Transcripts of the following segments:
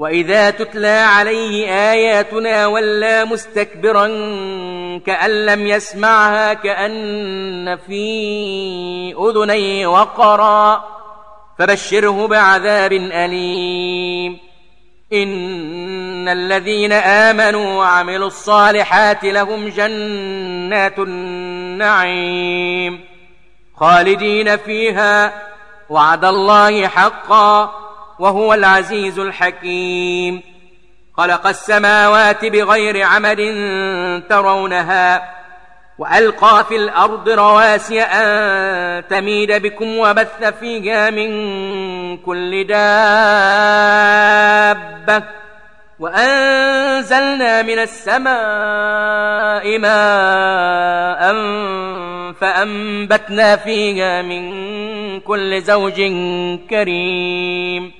وإذا تتلى عليه آياتنا ولا مستكبرا كأن لم يسمعها كأن في أذني وقرا فبشره بعذاب أليم إن الذين آمنوا وعملوا الصالحات لهم جنات النعيم خالدين فيها وعد الله حقا وهو العزيز الحكيم. خلق السماوات بغير عمل ترونها وألقى في الأرض رواسي أن تميد بكم وبث فيها من كل دابة وأنزلنا من السماء ماء فأنبتنا فيها من كل زوج كريم.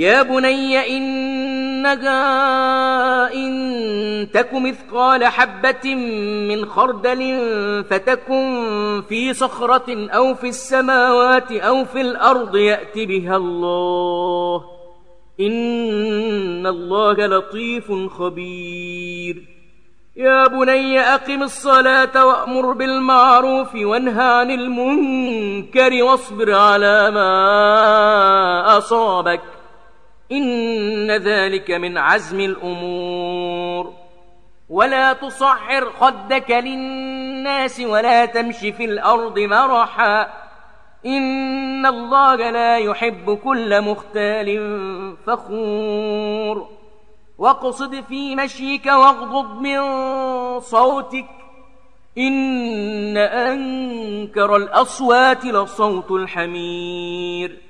يا بني إنك إن تك مثقال حبة من خردل فتكن في صخرة أو في السماوات أو في الأرض يأتي بها الله إن الله لطيف خبير. يا بني أقم الصلاة وأمر بالمعروف وانهى عن المنكر واصبر على ما أصابك إن ذلك من عزم الأمور. ولا تصعر خدك للناس ولا تمشي في الأرض مرحا. إن الله لا يحب كل مختال فخور. واقصد في مشيك واغضض من صوتك. إن أنكر الأصوات لصوت الحمير.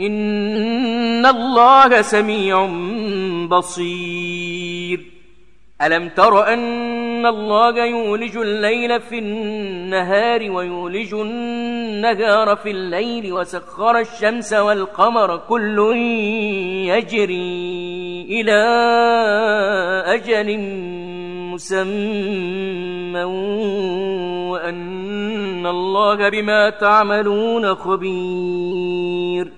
ان الله سميع بصير الم تر ان الله يولج الليل في النهار ويولج النهار في الليل وسخر الشمس والقمر كل يجري إلى أجل مسمى وان الله بما تعملون خبير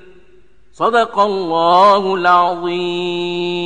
صدق الله العظيم.